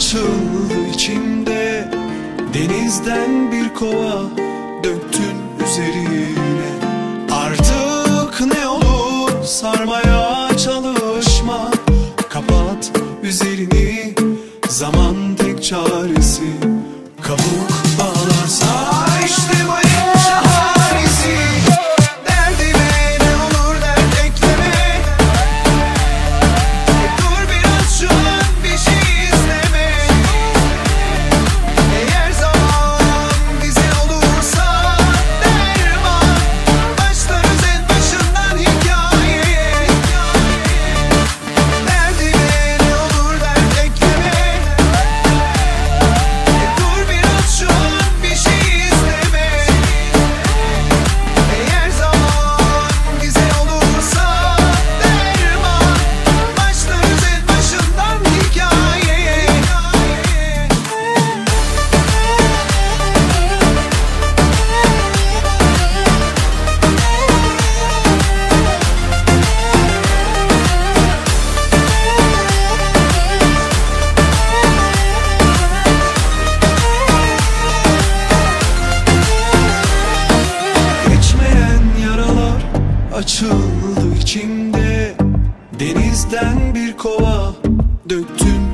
açıldı içimde. Denizden bir kova döktün üzerine. Artık ne olur sarmaya çalışma. Kapat üzerini zaman tek çaresi. Kabul açıldı içimde. Denizden bir kova döktüm